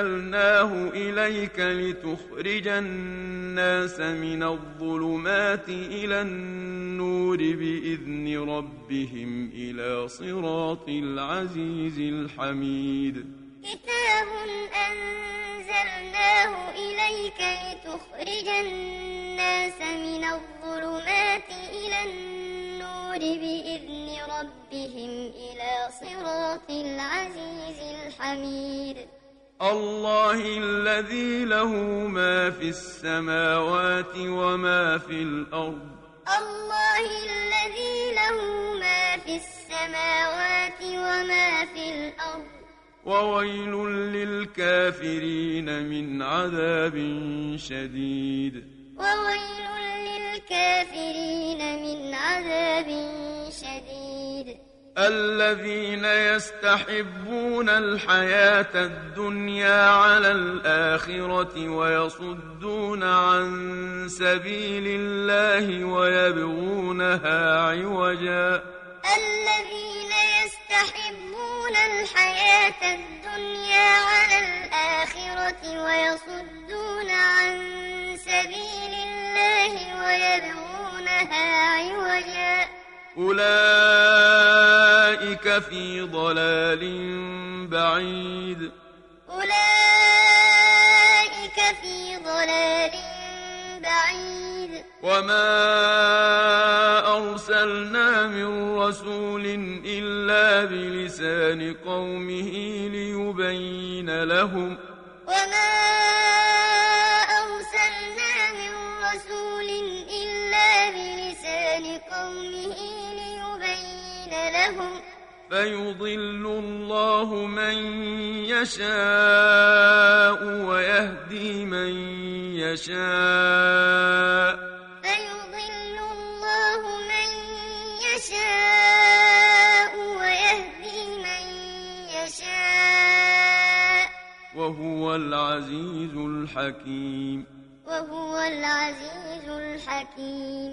أنزلناه إليك لتخرج الناس من الظلمات إلى النور بإذن ربهم إلى صراط العزيز الحميد. كتاب أنزلناه إليك لتخرج الناس من الظلمات إلى النور بإذن ربهم إلى صراط العزيز الحميد. الله الذي له ما في السماوات وما في الأرض. الله الذي له ما في السماوات وما في الأرض. وويل للكافرين من عذاب شديد. وويل للكافرين من عذاب شديد. الذين يستحبون الحياة الدنيا على الآخرة ويصدون عن سبيل الله ويبغونها عوجا. الذين يستحبون الحياة الدنيا على الآخرة ويصدون عن سبيل الله ويبغونها عوجا. أولئك في ضلال بعيد. أولئك في ضلال بعيد. وما أرسلنا من رسول إلا بلسان قومه ليبين لهم. وما أرسلنا من رسول إلا بلسان قومه لهم. فيضل الله من يشاء ويهدي من يشاء. فيضل الله من يشاء ويهدي من يشاء. وهو العزيز الحكيم. وهو العزيز الحكيم.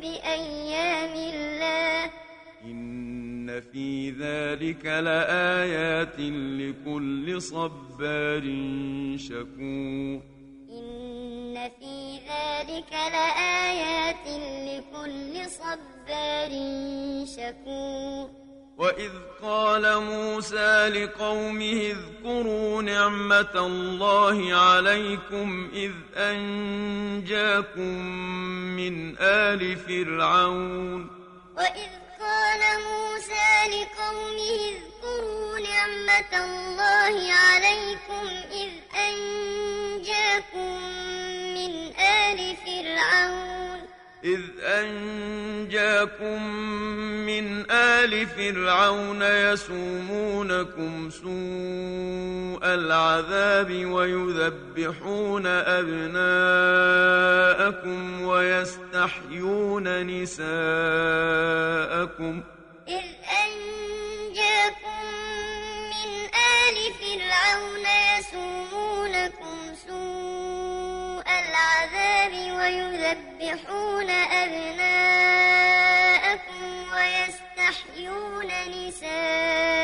بأيام الله. إن في ذلك لآيات لكل صبار شكور. إن في ذلك لآيات لكل صبار شكور. وإذ قال موسى لقومه اذكروا نعمة الله عليكم إذ أنجاكم من آل فرعون وإذ قال موسى لقومه اذكروا نعمة الله عليكم إذ أنجاكم من آل فرعون إذ أنجاكم من آل فرعون يسومونكم سوء العذاب ويذبحون أبناءكم ويستحيون نساءكم إذ أنجاكم من آل فرعون يسومونكم سوء العذاب ويذبحون أبناءكم ويستحيون نساءكم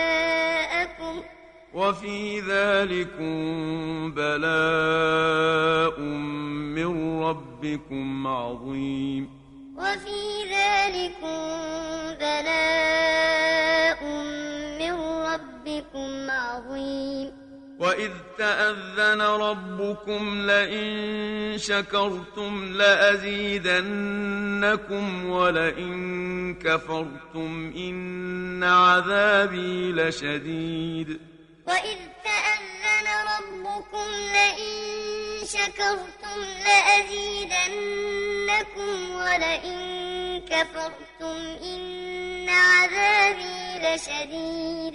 وفي ذلكم بلاء من ربكم عظيم. وفي ذلكم بلاء من ربكم عظيم. وإذ تأذن ربكم لئن شكرتم لأزيدنكم ولئن كفرتم إن عذابي لشديد. وإذ تأذن ربكم لئن شكرتم لأزيدنكم ولئن كفرتم إن عذابي لشديد.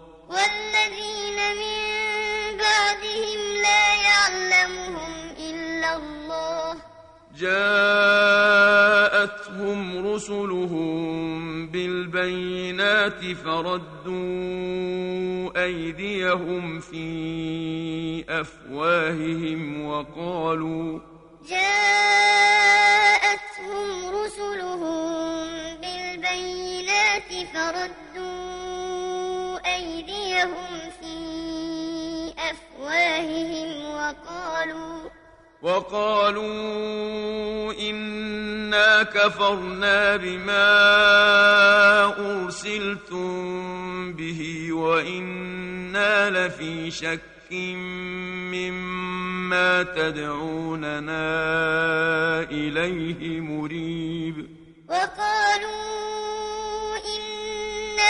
والذين من بعدهم لا يعلمهم إلا الله. جاءتهم رسلهم بالبينات فردوا أيديهم في أفواههم وقالوا جاءتهم رسلهم بالبينات فردوا في أفواههم وقالوا وقالوا إنا كفرنا بما أرسلتم به وإنا لفي شك مما تدعوننا إليه مريب. وقالوا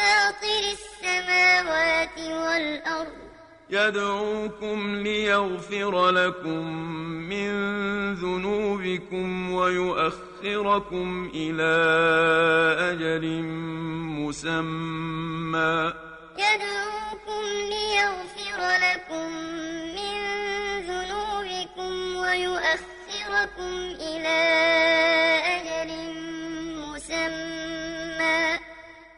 فاطر السماوات والأرض. يدعوكم ليغفر لكم من ذنوبكم ويؤخركم إلى أجل مسمى. يدعوكم ليغفر لكم من ذنوبكم ويؤخركم إلى أجل مسمى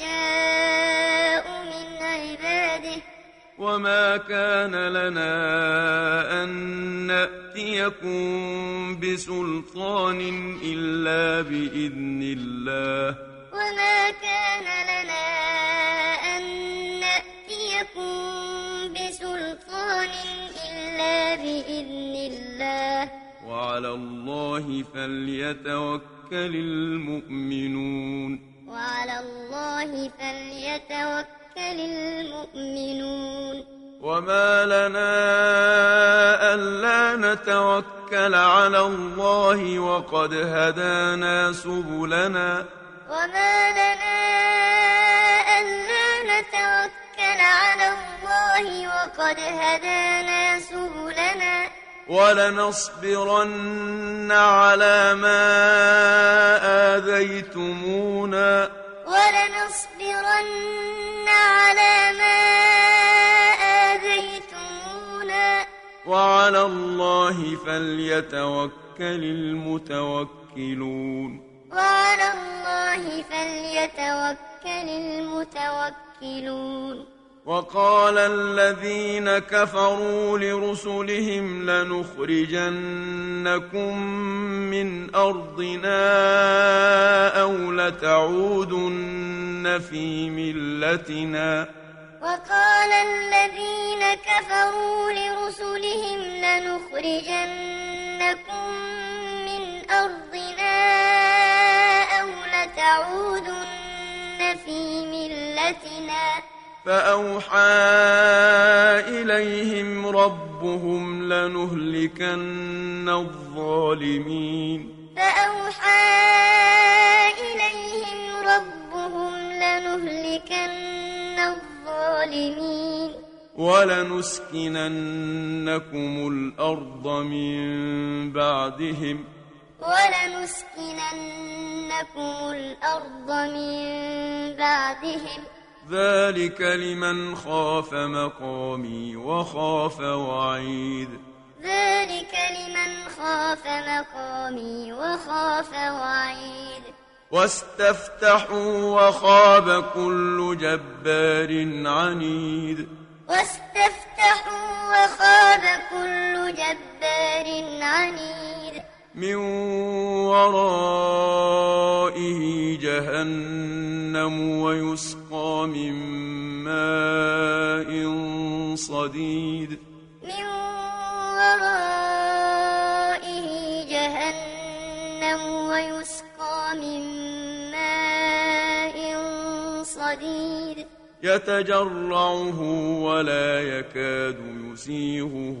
يشاء من عباده. وما كان لنا أن نأتيكم بسلطان إلا بإذن الله. وما كان لنا أن نأتيكم بسلطان إلا بإذن الله. وعلى الله الله فليتوكل المؤمنون. وعلى الله فليتوكل المؤمنون. وما لنا ألا نتوكل على الله وقد هدانا سبلنا. وما لنا ألا نتوكل على الله وقد هدانا سبلنا. ولنصبرن على ما آذيتمونا. ولنصبرن على ما آذيتمونا. وعلى الله فليتوكل المتوكلون. وعلى الله فليتوكل المتوكلون. وقال الذين كفروا لرسلهم لنخرجنكم من أرضنا أو لتعودن في ملتنا. وقال الذين كفروا لرسلهم لنخرجنكم من أرضنا أو لتعودن في ملتنا. فأوحى إليهم ربهم لنهلكن الظالمين. فأوحى إليهم ربهم لنهلكن الظالمين. ولنسكننكم الأرض من بعدهم. ولنسكننكم الأرض من بعدهم. ذلك لمن خاف مقامي وخاف وعيد ذلك لمن خاف مقامي وخاف وعيد واستفتحوا وخاب كل جبار عنيد واستفتحوا وخاب كل جبار عنيد من ورائه جهنم ويسقى من ماء صديد. من ورائه جهنم ويسقى من ماء صديد. يتجرعه ولا يكاد يسيغه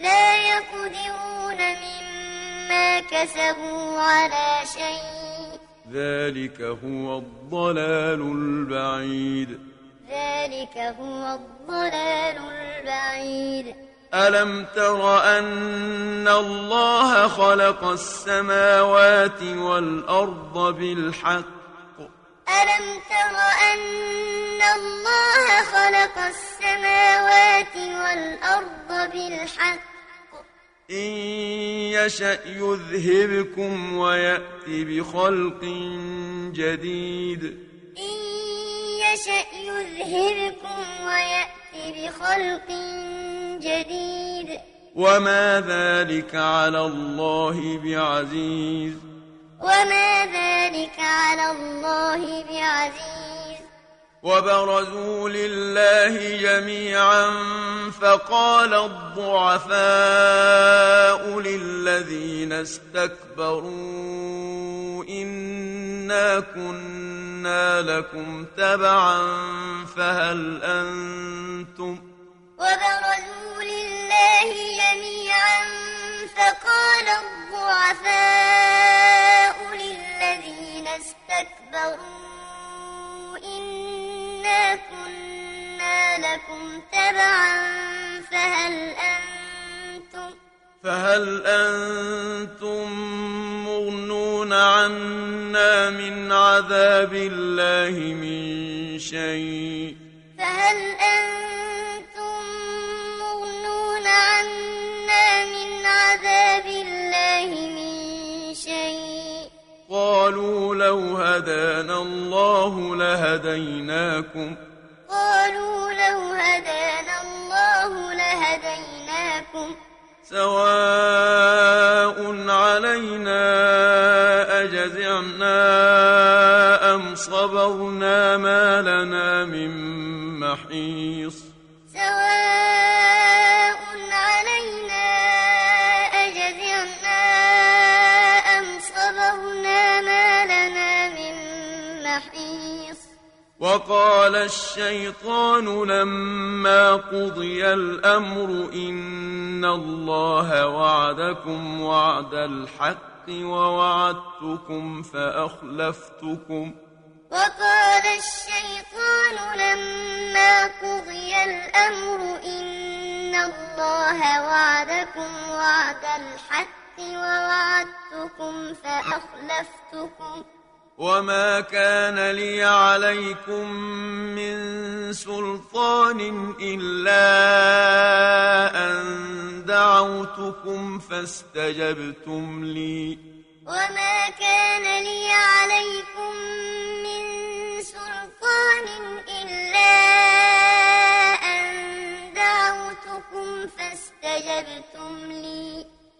لا يقدرون مما كسبوا على شيء. ذلك هو الضلال البعيد. ذلك هو الضلال البعيد. ألم تر أن الله خلق السماوات والأرض بالحق؟ ألم تر أن الله خلق السماوات والأرض بالحق؟ إن يشأ يذهبكم ويأت بخلق جديد. إن يشأ يذهبكم ويأت بخلق جديد. وما ذلك على الله بعزيز. وما ذلك على الله بعزيز. وبرزوا لله جميعا فقال الضعفاء للذين استكبروا إنا كنا لكم تبعا فهل أنتم وبرزوا لله جميعا وقال الضعفاء للذين استكبروا إنا كنا لكم تبعا فهل أنتم فهل أنتم مغنون عنا من عذاب الله من شيء؟ فهل قالوا لو هدانا الله لهديناكم. قالوا لو هدانا الله لهديناكم. سواء علينا أجزعنا أم صبرنا ما لنا من محيص. وقال الشيطان لما قضي الأمر إن الله وعدكم وعد الحق ووعدتكم فأخلفتكم. وقال الشيطان لما قضي الأمر إن الله وعدكم وعد الحق ووعدتكم فأخلفتكم. وما كان لي عليكم من سلطان إلا أن دعوتكم فاستجبتم لي. وما كان لي عليكم من سلطان إلا أن دعوتكم فاستجبتم لي.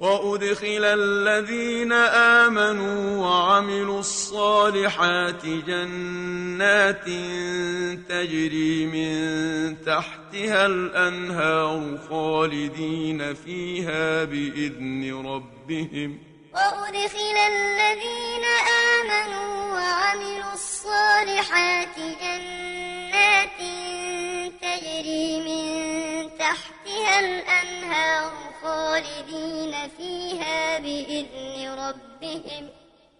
وأدخل الذين آمنوا وعملوا الصالحات جنات تجري من تحتها الأنهار خالدين فيها بإذن ربهم وأدخل الذين آمنوا وعملوا الصالحات جنات ربهم.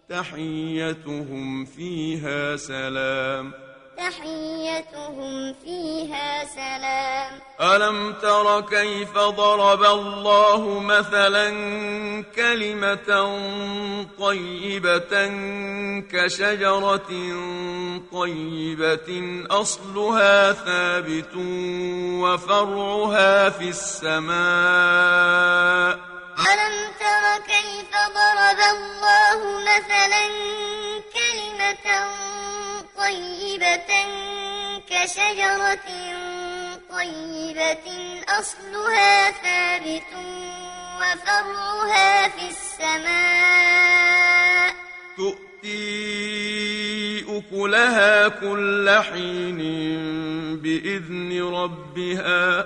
تحيتهم فيها سلام. تحيتهم فيها سلام. ألم تر كيف ضرب الله مثلا كلمة طيبة كشجرة طيبة؟ أصلها ثابت وفرعها في السماء. ألم تر كيف ضرب الله مثلا كلمة طيبة كشجرة طيبة؟ أصلها ثابت وفرعها في السماء. تؤتي أكلها كل حين بإذن ربها.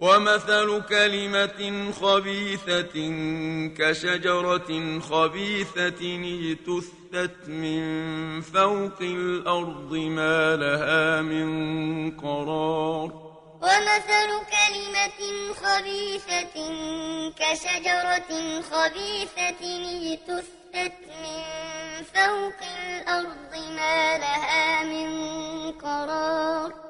ومثل كلمة خبيثة كشجرة خبيثة اجتثت من فوق الأرض ما لها من قرار. ومثل كلمة خبيثة كشجرة خبيثة اجتثت من فوق الأرض ما لها من قرار.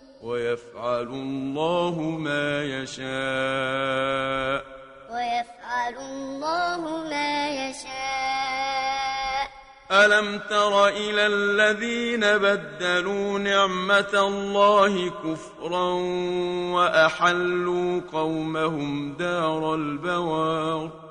ويفعل الله ما يشاء. ويفعل الله ما يشاء. ألم تر إلى الذين بدلوا نعمة الله كفرا وأحلوا قومهم دار البوار؟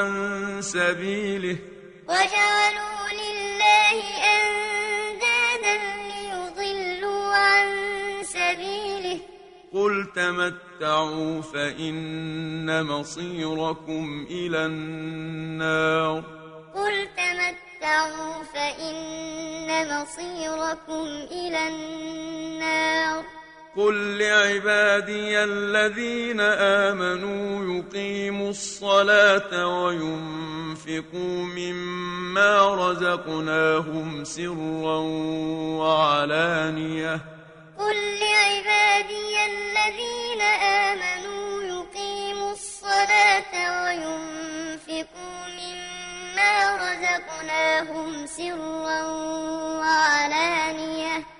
عن سبيله. وجعلوا لله أندادا ليضلوا عن سبيله. قل تمتعوا فإن مصيركم إلى النار. قل تمتعوا فإن مصيركم إلى النار. قل لعبادي الذين آمنوا يقيموا الصلاة وينفقوا مما رزقناهم سرا وعلانية قل لعبادي الذين آمنوا يقيموا الصلاة وينفقوا مما رزقناهم سرا وعلانية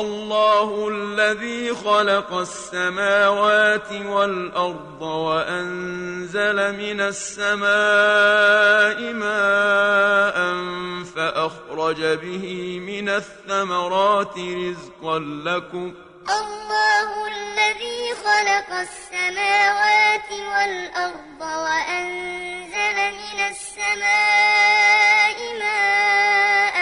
الله الذي خلق السماوات والأرض وأنزل من السماء ماء فأخرج به من الثمرات رزقا لكم الله الذي خلق السماوات والأرض وأنزل من السماء ماء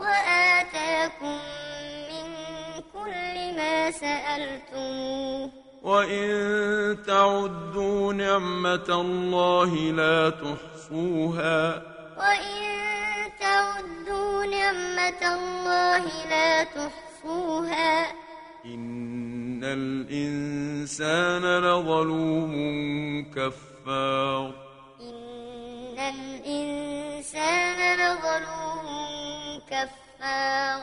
وآتاكم من كل ما سألتموه. وإن تعدوا نعمة الله لا تحصوها. وإن تعدوا نعمة الله لا تحصوها. إن الإنسان لظلوم كفار. كفار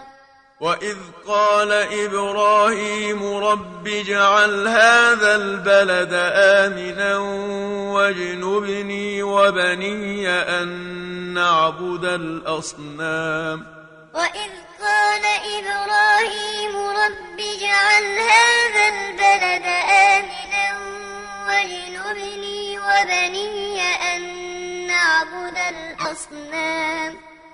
وإذ قال إبراهيم رب اجعل هذا البلد آمنا واجنبني وبني أن نعبد الأصنام. وإذ قال إبراهيم رب اجعل هذا البلد آمنا واجنبني وبني أن نعبد الأصنام.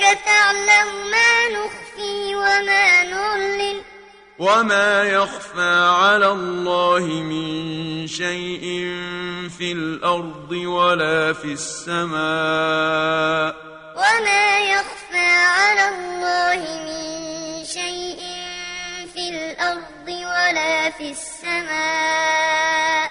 إنك تعلم ما نخفي وما نعلن. وما يخفى على الله من شيء في الأرض ولا في السماء. وما يخفى على الله من شيء في الأرض ولا في السماء.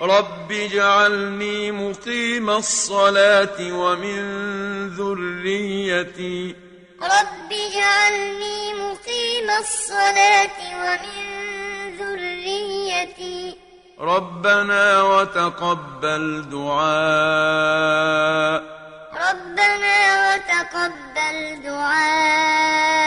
رب اجعلني مقيم الصلاة ومن ذريتي رب اجعلني مقيم الصلاة ومن ذريتي ربنا وتقبل دعاء ربنا وتقبل دعاء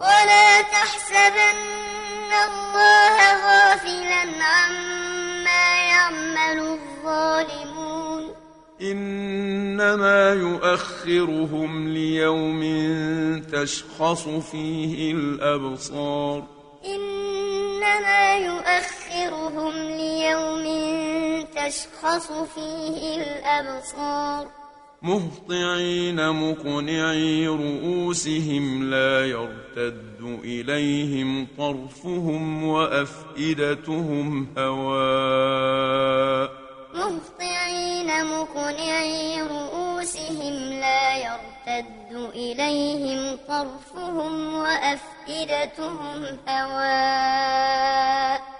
ولا تحسبن الله غافلا عما يعمل الظالمون. إنما يؤخرهم ليوم تشخص فيه الأبصار. إنما يؤخرهم ليوم تشخص فيه الأبصار. مهطعين مقنعي رؤوسهم لا يرتد إليهم طرفهم وأفئدتهم هواء. مهطعين مقنعي رؤوسهم لا يرتد إليهم طرفهم وأفئدتهم هواء.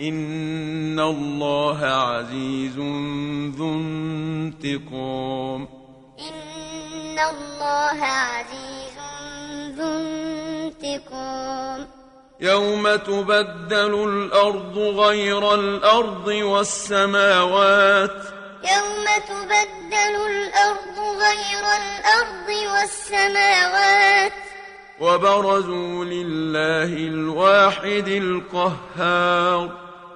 إن الله عزيز ذو انتقام إن الله عزيز ذو انتقام يوم تبدل الأرض غير الأرض والسماوات يوم تبدل الأرض غير الأرض والسماوات وبرزوا لله الواحد القهار